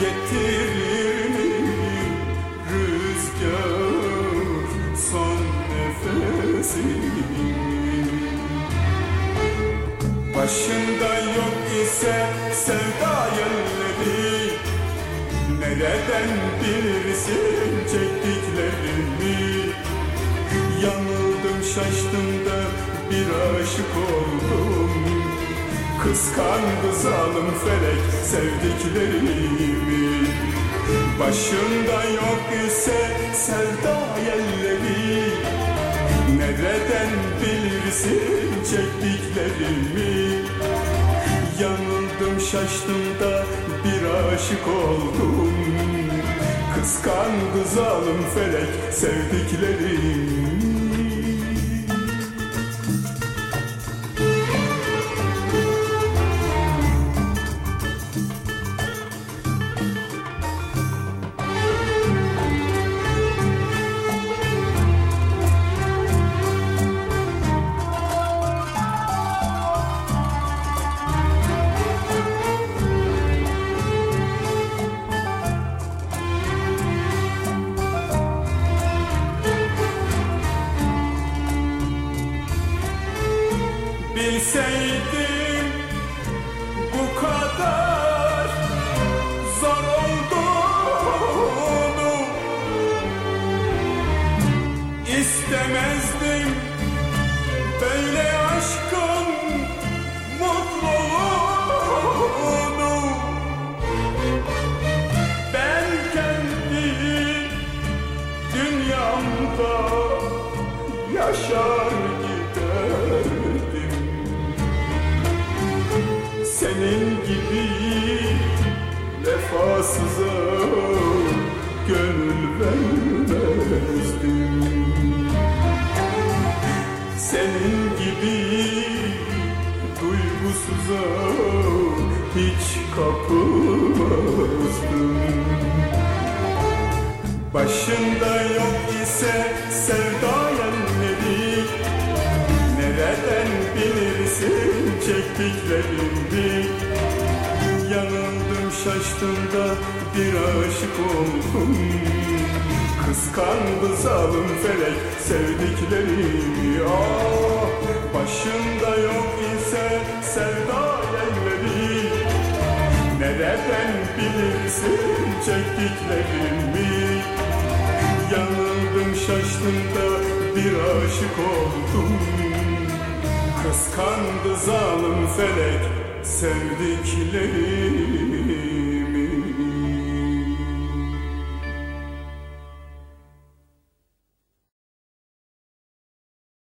Getirir rüzgar son nefesimi Başında yok ise sevda yelleri Nereden bilirsin çektiklerimi Yanıldım şaştım da bir aşık oldum Kıskandı zalim felek sevdiklerimi. Başında yok ise sevda yelleri Nereden bilirsin çektiklerimi? Yanıldım şaştım da bir aşık oldum. Kıskandı zalim felek sevdiklerimi Bilseydim bu kadar zor olduğunu istemezdim. Böyle aşkın mutluluğunu ben kendi dünyamda yaşar senin gibi vefasıza gönül vermezdim. Senin gibi duygusuza hiç kapılmazdım. Başında yok ise sevda bilirsin çektiklerimi Yanıldım şaştım da bir aşık oldum. Kıskandı zalim felek sevdiklerimi. Ah başında yok ise sevda yerleri Nereden bilirsin çektiklerimi? Yanıldım şaştım da bir aşık oldum Kıskandı zalim felek sevdiklerimi